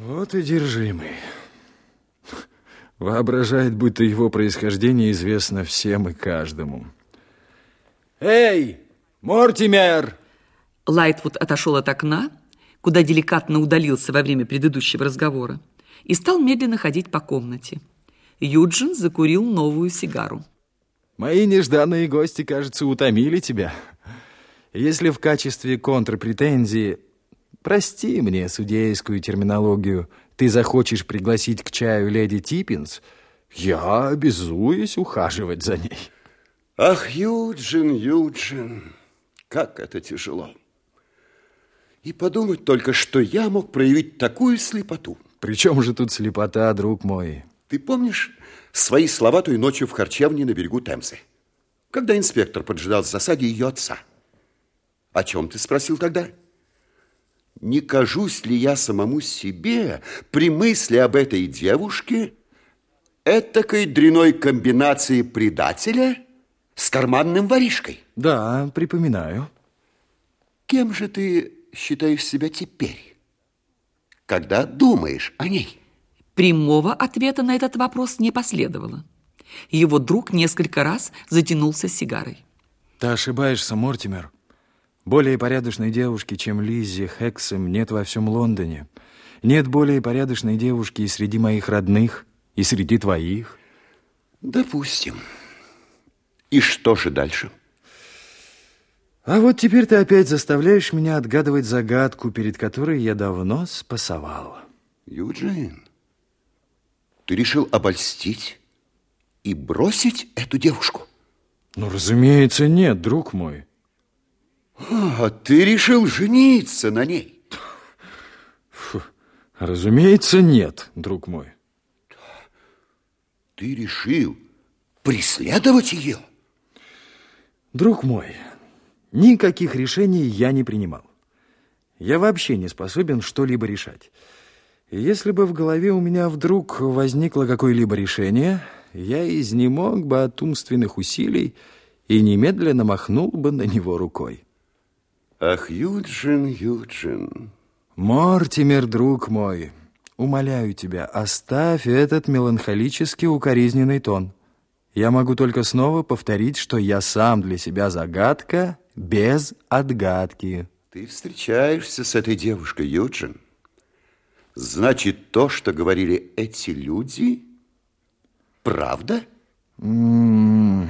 Вот и держимый. Воображает, будто его происхождение известно всем и каждому. Эй, Мортимер! Лайтвуд отошел от окна, куда деликатно удалился во время предыдущего разговора, и стал медленно ходить по комнате. Юджин закурил новую сигару. Мои нежданные гости, кажется, утомили тебя. Если в качестве контрпретензии Прости мне судейскую терминологию. Ты захочешь пригласить к чаю леди Типпинс, я обязуюсь ухаживать за ней. Ах, Юджин, Юджин, как это тяжело. И подумать только, что я мог проявить такую слепоту. При чем же тут слепота, друг мой? Ты помнишь свои слова той ночью в харчевне на берегу Темзы? Когда инспектор поджидал в засаде ее отца. О чем ты спросил тогда? Не кажусь ли я самому себе при мысли об этой девушке этакой дряной комбинации предателя с карманным воришкой? Да, припоминаю. Кем же ты считаешь себя теперь, когда думаешь о ней? Прямого ответа на этот вопрос не последовало. Его друг несколько раз затянулся сигарой. Ты ошибаешься, Мортимер. Более порядочной девушки, чем Лиззи Хексем, нет во всем Лондоне. Нет более порядочной девушки и среди моих родных, и среди твоих. Допустим. И что же дальше? А вот теперь ты опять заставляешь меня отгадывать загадку, перед которой я давно спасовал. Юджин, ты решил обольстить и бросить эту девушку? Ну, разумеется, нет, друг мой. А ты решил жениться на ней? Фу, разумеется, нет, друг мой. Ты решил преследовать ее? Друг мой, никаких решений я не принимал. Я вообще не способен что-либо решать. И если бы в голове у меня вдруг возникло какое-либо решение, я изнемог бы от умственных усилий и немедленно махнул бы на него рукой. Ах, Юджин, Юджин. Мортимер, друг мой, умоляю тебя, оставь этот меланхолический укоризненный тон. Я могу только снова повторить, что я сам для себя загадка без отгадки. Ты встречаешься с этой девушкой, Юджин. Значит, то, что говорили эти люди, правда? М -м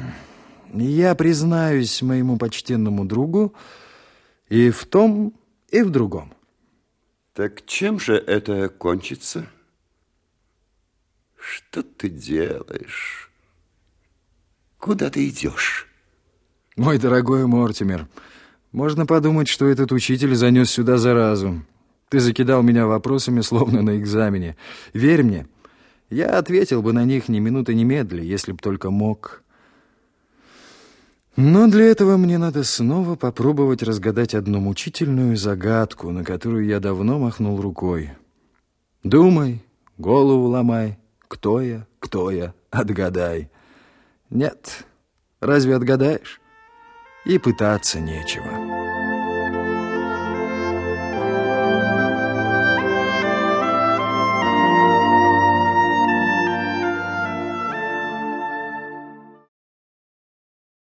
-м. Я признаюсь моему почтенному другу, и в том, и в другом. Так чем же это кончится? Что ты делаешь? Куда ты идешь? Мой дорогой Мортимер, можно подумать, что этот учитель занес сюда заразу. Ты закидал меня вопросами, словно на экзамене. Верь мне, я ответил бы на них ни минуты немедли, если б только мог. Но для этого мне надо снова попробовать разгадать одну мучительную загадку, на которую я давно махнул рукой. Думай, голову ломай, кто я, кто я, отгадай. Нет, разве отгадаешь? И пытаться нечего.